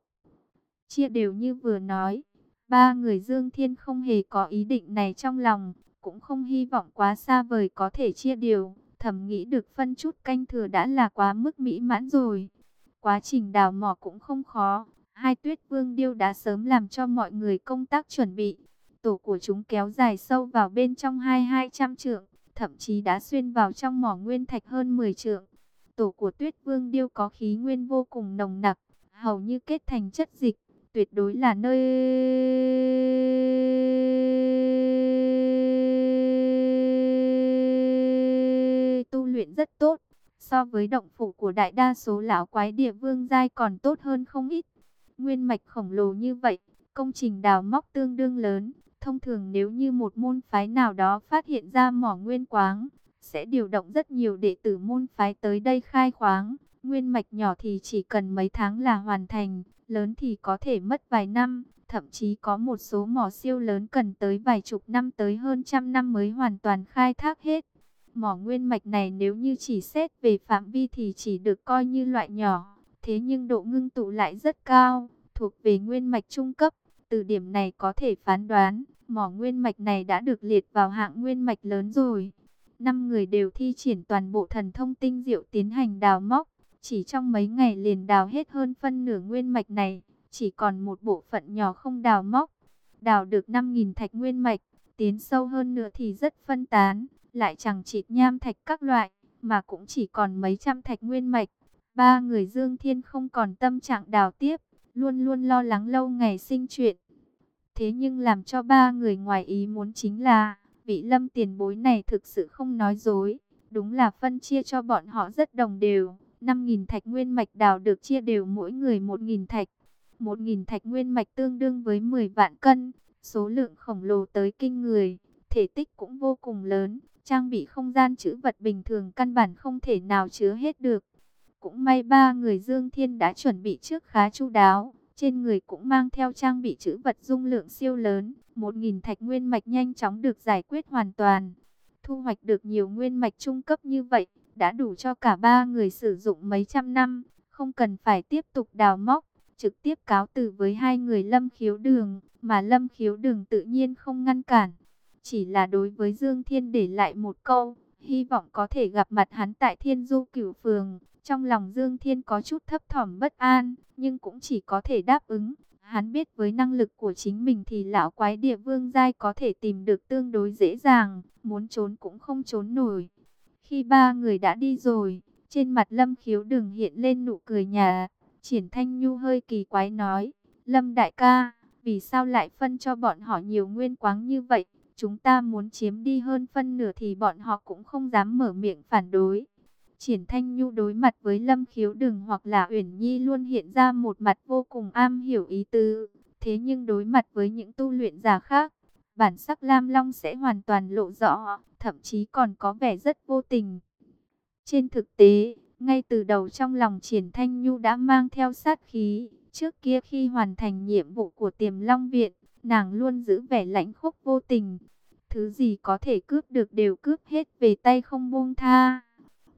Chia đều như vừa nói, ba người Dương Thiên không hề có ý định này trong lòng, cũng không hy vọng quá xa vời có thể chia đều. Thầm nghĩ được phân chút canh thừa đã là quá mức mỹ mãn rồi. Quá trình đào mỏ cũng không khó. Hai tuyết vương điêu đã sớm làm cho mọi người công tác chuẩn bị. Tổ của chúng kéo dài sâu vào bên trong hai hai trăm trượng, thậm chí đã xuyên vào trong mỏ nguyên thạch hơn 10 trượng. Tổ của tuyết vương điêu có khí nguyên vô cùng nồng nặc, hầu như kết thành chất dịch, tuyệt đối là nơi tu luyện rất tốt. So với động phủ của đại đa số lão quái địa vương giai còn tốt hơn không ít. Nguyên mạch khổng lồ như vậy, công trình đào móc tương đương lớn. Thông thường nếu như một môn phái nào đó phát hiện ra mỏ nguyên quáng, sẽ điều động rất nhiều đệ tử môn phái tới đây khai khoáng. Nguyên mạch nhỏ thì chỉ cần mấy tháng là hoàn thành, lớn thì có thể mất vài năm, thậm chí có một số mỏ siêu lớn cần tới vài chục năm tới hơn trăm năm mới hoàn toàn khai thác hết. Mỏ nguyên mạch này nếu như chỉ xét về phạm vi thì chỉ được coi như loại nhỏ, thế nhưng độ ngưng tụ lại rất cao, thuộc về nguyên mạch trung cấp. Từ điểm này có thể phán đoán, mỏ nguyên mạch này đã được liệt vào hạng nguyên mạch lớn rồi. Năm người đều thi triển toàn bộ thần thông tinh diệu tiến hành đào móc, chỉ trong mấy ngày liền đào hết hơn phân nửa nguyên mạch này, chỉ còn một bộ phận nhỏ không đào móc. Đào được 5.000 thạch nguyên mạch, tiến sâu hơn nữa thì rất phân tán, lại chẳng chịt nham thạch các loại, mà cũng chỉ còn mấy trăm thạch nguyên mạch. Ba người Dương Thiên không còn tâm trạng đào tiếp, luôn luôn lo lắng lâu ngày sinh chuyện. Thế nhưng làm cho ba người ngoài ý muốn chính là, vị lâm tiền bối này thực sự không nói dối. Đúng là phân chia cho bọn họ rất đồng đều. 5.000 thạch nguyên mạch đào được chia đều mỗi người 1.000 thạch. 1.000 thạch nguyên mạch tương đương với 10 vạn cân. Số lượng khổng lồ tới kinh người. Thể tích cũng vô cùng lớn. Trang bị không gian chữ vật bình thường căn bản không thể nào chứa hết được. Cũng may ba người Dương Thiên đã chuẩn bị trước khá chu đáo. Trên người cũng mang theo trang bị chữ vật dung lượng siêu lớn. Một nghìn thạch nguyên mạch nhanh chóng được giải quyết hoàn toàn. Thu hoạch được nhiều nguyên mạch trung cấp như vậy, đã đủ cho cả ba người sử dụng mấy trăm năm. Không cần phải tiếp tục đào móc, trực tiếp cáo từ với hai người lâm khiếu đường, mà lâm khiếu đường tự nhiên không ngăn cản. Chỉ là đối với Dương Thiên để lại một câu, hy vọng có thể gặp mặt hắn tại Thiên Du Cửu Phường. Trong lòng Dương Thiên có chút thấp thỏm bất an, nhưng cũng chỉ có thể đáp ứng. Hắn biết với năng lực của chính mình thì lão quái địa vương giai có thể tìm được tương đối dễ dàng, muốn trốn cũng không trốn nổi. Khi ba người đã đi rồi, trên mặt Lâm Khiếu đừng hiện lên nụ cười nhà. Triển Thanh Nhu hơi kỳ quái nói, Lâm đại ca, vì sao lại phân cho bọn họ nhiều nguyên quáng như vậy? Chúng ta muốn chiếm đi hơn phân nửa thì bọn họ cũng không dám mở miệng phản đối. Triển Thanh Nhu đối mặt với Lâm Khiếu Đừng hoặc là Uyển Nhi luôn hiện ra một mặt vô cùng am hiểu ý tứ. Thế nhưng đối mặt với những tu luyện giả khác, bản sắc Lam Long sẽ hoàn toàn lộ rõ, thậm chí còn có vẻ rất vô tình. Trên thực tế, ngay từ đầu trong lòng Triển Thanh Nhu đã mang theo sát khí. Trước kia khi hoàn thành nhiệm vụ của tiềm Long Viện, nàng luôn giữ vẻ lãnh khốc vô tình. Thứ gì có thể cướp được đều cướp hết về tay không buông tha.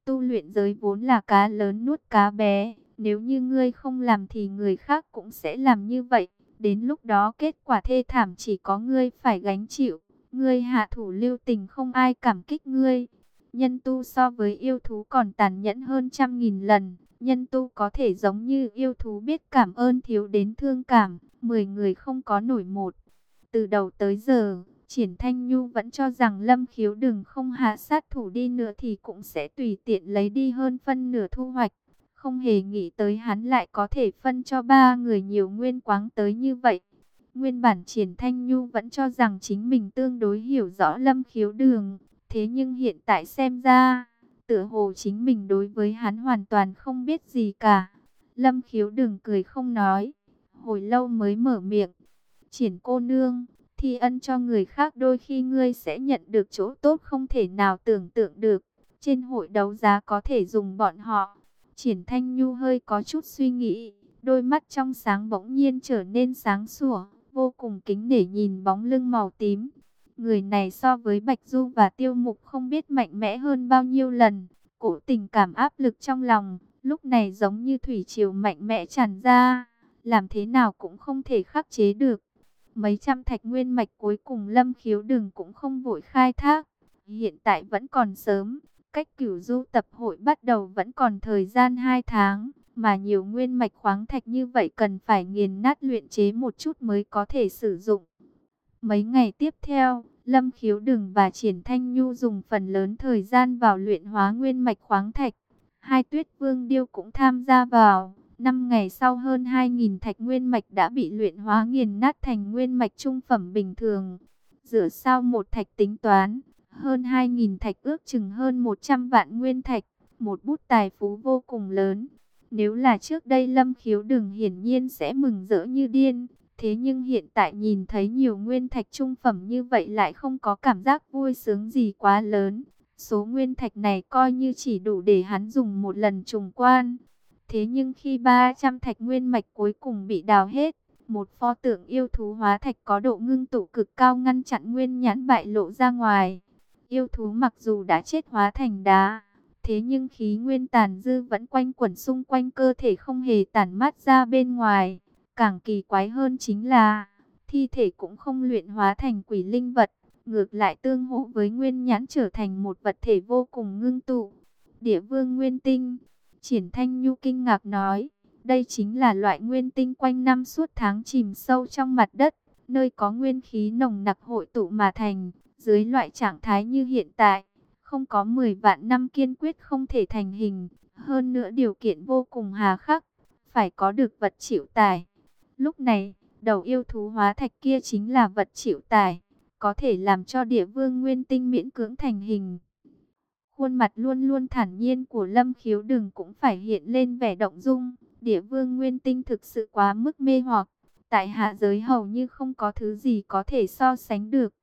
Tu luyện giới vốn là cá lớn nuốt cá bé. Nếu như ngươi không làm thì người khác cũng sẽ làm như vậy. Đến lúc đó kết quả thê thảm chỉ có ngươi phải gánh chịu. Ngươi hạ thủ lưu tình không ai cảm kích ngươi. Nhân tu so với yêu thú còn tàn nhẫn hơn trăm nghìn lần. Nhân tu có thể giống như yêu thú biết cảm ơn thiếu đến thương cảm. Mười người không có nổi một. Từ đầu tới giờ, Triển Thanh Nhu vẫn cho rằng Lâm Khiếu đừng không hạ sát thủ đi nữa thì cũng sẽ tùy tiện lấy đi hơn phân nửa thu hoạch. Không hề nghĩ tới hắn lại có thể phân cho ba người nhiều nguyên quáng tới như vậy. Nguyên bản Triển Thanh Nhu vẫn cho rằng chính mình tương đối hiểu rõ Lâm Khiếu đường. Thế nhưng hiện tại xem ra, tựa hồ chính mình đối với hắn hoàn toàn không biết gì cả. Lâm Khiếu đường cười không nói. Hồi lâu mới mở miệng. Triển cô nương thi ân cho người khác đôi khi ngươi sẽ nhận được chỗ tốt không thể nào tưởng tượng được. Trên hội đấu giá có thể dùng bọn họ. Triển Thanh Nhu hơi có chút suy nghĩ, đôi mắt trong sáng bỗng nhiên trở nên sáng sủa, vô cùng kính để nhìn bóng lưng màu tím. Người này so với Bạch Du và Tiêu Mục không biết mạnh mẽ hơn bao nhiêu lần. Cổ tình cảm áp lực trong lòng, lúc này giống như thủy triều mạnh mẽ tràn ra, làm thế nào cũng không thể khắc chế được. Mấy trăm thạch nguyên mạch cuối cùng lâm khiếu đừng cũng không vội khai thác. Hiện tại vẫn còn sớm, cách cửu du tập hội bắt đầu vẫn còn thời gian 2 tháng. Mà nhiều nguyên mạch khoáng thạch như vậy cần phải nghiền nát luyện chế một chút mới có thể sử dụng. Mấy ngày tiếp theo, Lâm Khiếu Đừng và Triển Thanh Nhu dùng phần lớn thời gian vào luyện hóa nguyên mạch khoáng thạch. Hai tuyết vương điêu cũng tham gia vào. Năm ngày sau hơn 2.000 thạch nguyên mạch đã bị luyện hóa nghiền nát thành nguyên mạch trung phẩm bình thường. Dựa sau một thạch tính toán, hơn 2.000 thạch ước chừng hơn 100 vạn nguyên thạch, một bút tài phú vô cùng lớn. Nếu là trước đây Lâm Khiếu đường hiển nhiên sẽ mừng rỡ như điên, thế nhưng hiện tại nhìn thấy nhiều nguyên thạch trung phẩm như vậy lại không có cảm giác vui sướng gì quá lớn. Số nguyên thạch này coi như chỉ đủ để hắn dùng một lần trùng quan. Thế nhưng khi 300 thạch nguyên mạch cuối cùng bị đào hết, một pho tượng yêu thú hóa thạch có độ ngưng tụ cực cao ngăn chặn nguyên nhãn bại lộ ra ngoài. Yêu thú mặc dù đã chết hóa thành đá, thế nhưng khí nguyên tàn dư vẫn quanh quẩn xung quanh cơ thể không hề tản mát ra bên ngoài. Càng kỳ quái hơn chính là, thi thể cũng không luyện hóa thành quỷ linh vật, ngược lại tương hỗ với nguyên nhãn trở thành một vật thể vô cùng ngưng tụ. Địa vương nguyên tinh, triển thanh nhu kinh ngạc nói, đây chính là loại nguyên tinh quanh năm suốt tháng chìm sâu trong mặt đất, nơi có nguyên khí nồng nặc hội tụ mà thành, dưới loại trạng thái như hiện tại, không có 10 vạn năm kiên quyết không thể thành hình, hơn nữa điều kiện vô cùng hà khắc, phải có được vật chịu tải. Lúc này, đầu yêu thú hóa thạch kia chính là vật chịu tải, có thể làm cho địa vương nguyên tinh miễn cưỡng thành hình. Khuôn mặt luôn luôn thản nhiên của Lâm Khiếu đừng cũng phải hiện lên vẻ động dung, địa vương nguyên tinh thực sự quá mức mê hoặc, tại hạ giới hầu như không có thứ gì có thể so sánh được.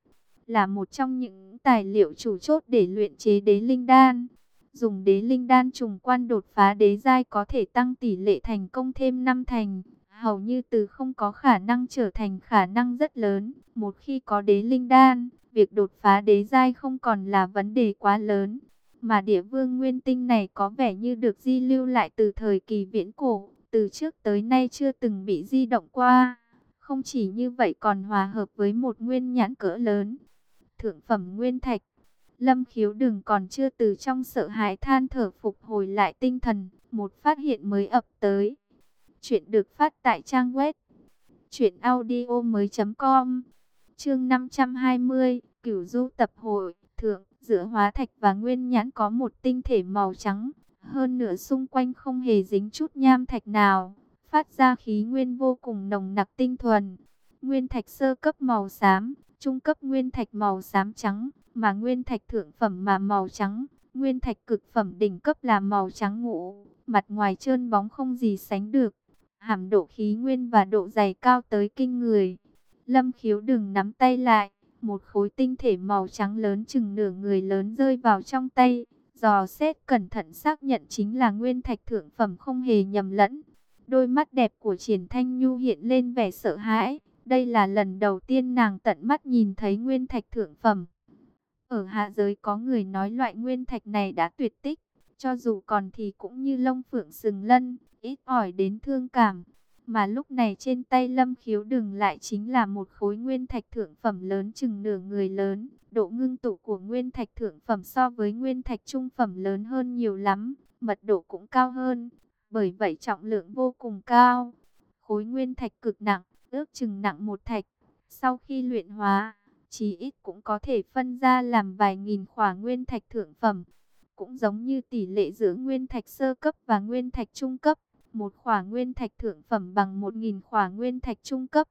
Là một trong những tài liệu chủ chốt để luyện chế đế linh đan. Dùng đế linh đan trùng quan đột phá đế giai có thể tăng tỷ lệ thành công thêm 5 thành. Hầu như từ không có khả năng trở thành khả năng rất lớn. Một khi có đế linh đan, việc đột phá đế giai không còn là vấn đề quá lớn. Mà địa vương nguyên tinh này có vẻ như được di lưu lại từ thời kỳ viễn cổ, từ trước tới nay chưa từng bị di động qua. Không chỉ như vậy còn hòa hợp với một nguyên nhãn cỡ lớn. Thượng phẩm nguyên thạch. Lâm khiếu đừng còn chưa từ trong sợ hãi than thở phục hồi lại tinh thần. Một phát hiện mới ập tới. Chuyện được phát tại trang web. Chuyện audio mới com. Chương 520. Cửu du tập hội. Thượng. Giữa hóa thạch và nguyên nhãn có một tinh thể màu trắng. Hơn nữa xung quanh không hề dính chút nham thạch nào phát ra khí nguyên vô cùng nồng nặc tinh thuần. Nguyên thạch sơ cấp màu xám, trung cấp nguyên thạch màu xám trắng, mà nguyên thạch thượng phẩm mà màu trắng, nguyên thạch cực phẩm đỉnh cấp là màu trắng ngũ, mặt ngoài trơn bóng không gì sánh được. Hàm độ khí nguyên và độ dày cao tới kinh người. Lâm khiếu đừng nắm tay lại, một khối tinh thể màu trắng lớn chừng nửa người lớn rơi vào trong tay. Dò xét cẩn thận xác nhận chính là nguyên thạch thượng phẩm không hề nhầm lẫn. Đôi mắt đẹp của Triển Thanh Nhu hiện lên vẻ sợ hãi. Đây là lần đầu tiên nàng tận mắt nhìn thấy nguyên thạch thượng phẩm. Ở hạ giới có người nói loại nguyên thạch này đã tuyệt tích. Cho dù còn thì cũng như lông phượng sừng lân, ít ỏi đến thương cảm. Mà lúc này trên tay lâm khiếu đừng lại chính là một khối nguyên thạch thượng phẩm lớn chừng nửa người lớn. Độ ngưng tụ của nguyên thạch thượng phẩm so với nguyên thạch trung phẩm lớn hơn nhiều lắm, mật độ cũng cao hơn. Bởi vậy trọng lượng vô cùng cao. Khối nguyên thạch cực nặng, ước chừng nặng một thạch. Sau khi luyện hóa, chí ít cũng có thể phân ra làm vài nghìn khỏa nguyên thạch thượng phẩm. Cũng giống như tỷ lệ giữa nguyên thạch sơ cấp và nguyên thạch trung cấp. Một khỏa nguyên thạch thượng phẩm bằng một nghìn khỏa nguyên thạch trung cấp.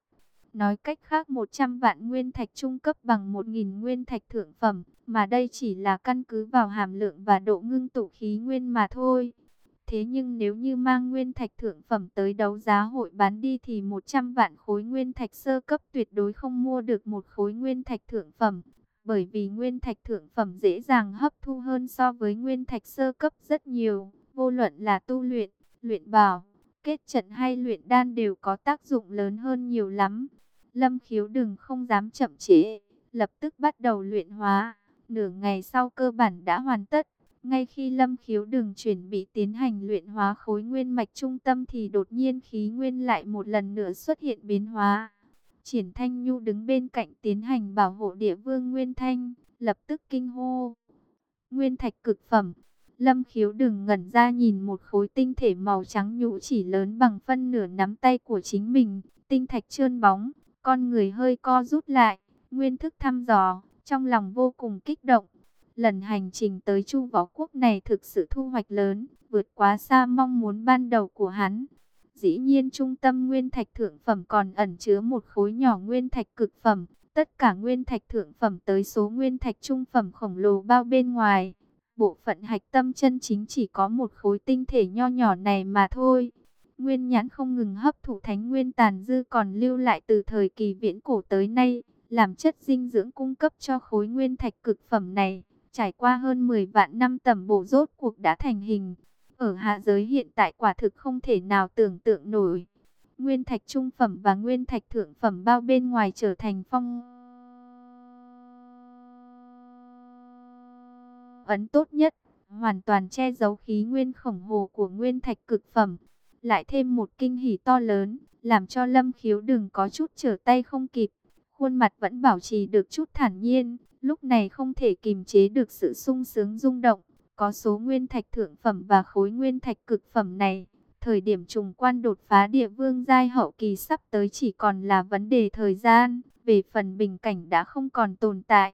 Nói cách khác 100 vạn nguyên thạch trung cấp bằng 1.000 nguyên thạch thượng phẩm, mà đây chỉ là căn cứ vào hàm lượng và độ ngưng tụ khí nguyên mà thôi. Thế nhưng nếu như mang nguyên thạch thượng phẩm tới đấu giá hội bán đi thì 100 vạn khối nguyên thạch sơ cấp tuyệt đối không mua được một khối nguyên thạch thượng phẩm. Bởi vì nguyên thạch thượng phẩm dễ dàng hấp thu hơn so với nguyên thạch sơ cấp rất nhiều. Vô luận là tu luyện, luyện bảo, kết trận hay luyện đan đều có tác dụng lớn hơn nhiều lắm. Lâm khiếu đừng không dám chậm trễ, lập tức bắt đầu luyện hóa. Nửa ngày sau cơ bản đã hoàn tất. Ngay khi Lâm Khiếu đừng chuẩn bị tiến hành luyện hóa khối nguyên mạch trung tâm thì đột nhiên khí nguyên lại một lần nữa xuất hiện biến hóa. Triển Thanh Nhu đứng bên cạnh tiến hành bảo hộ địa vương Nguyên Thanh, lập tức kinh hô. Nguyên thạch cực phẩm, Lâm Khiếu đừng ngẩn ra nhìn một khối tinh thể màu trắng nhũ chỉ lớn bằng phân nửa nắm tay của chính mình, tinh thạch trơn bóng, con người hơi co rút lại, nguyên thức thăm dò, trong lòng vô cùng kích động. Lần hành trình tới Chu Võ Quốc này thực sự thu hoạch lớn, vượt quá xa mong muốn ban đầu của hắn. Dĩ nhiên trung tâm nguyên thạch thượng phẩm còn ẩn chứa một khối nhỏ nguyên thạch cực phẩm, tất cả nguyên thạch thượng phẩm tới số nguyên thạch trung phẩm khổng lồ bao bên ngoài. Bộ phận hạch tâm chân chính chỉ có một khối tinh thể nho nhỏ này mà thôi. Nguyên nhãn không ngừng hấp thụ thánh nguyên tàn dư còn lưu lại từ thời kỳ viễn cổ tới nay, làm chất dinh dưỡng cung cấp cho khối nguyên thạch cực phẩm này. Trải qua hơn 10 vạn năm tầm bổ rốt cuộc đã thành hình. Ở hạ giới hiện tại quả thực không thể nào tưởng tượng nổi. Nguyên thạch trung phẩm và nguyên thạch thượng phẩm bao bên ngoài trở thành phong... ấn tốt nhất, hoàn toàn che giấu khí nguyên khổng hồ của nguyên thạch cực phẩm. Lại thêm một kinh hỉ to lớn, làm cho Lâm Khiếu đừng có chút trở tay không kịp. Khuôn mặt vẫn bảo trì được chút thản nhiên, lúc này không thể kìm chế được sự sung sướng rung động. Có số nguyên thạch thượng phẩm và khối nguyên thạch cực phẩm này, thời điểm trùng quan đột phá địa vương giai hậu kỳ sắp tới chỉ còn là vấn đề thời gian, về phần bình cảnh đã không còn tồn tại.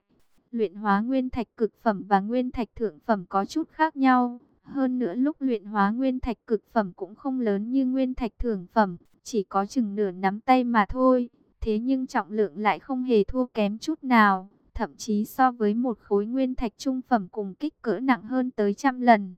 Luyện hóa nguyên thạch cực phẩm và nguyên thạch thượng phẩm có chút khác nhau. Hơn nữa lúc luyện hóa nguyên thạch cực phẩm cũng không lớn như nguyên thạch thượng phẩm, chỉ có chừng nửa nắm tay mà thôi. Thế nhưng trọng lượng lại không hề thua kém chút nào, thậm chí so với một khối nguyên thạch trung phẩm cùng kích cỡ nặng hơn tới trăm lần.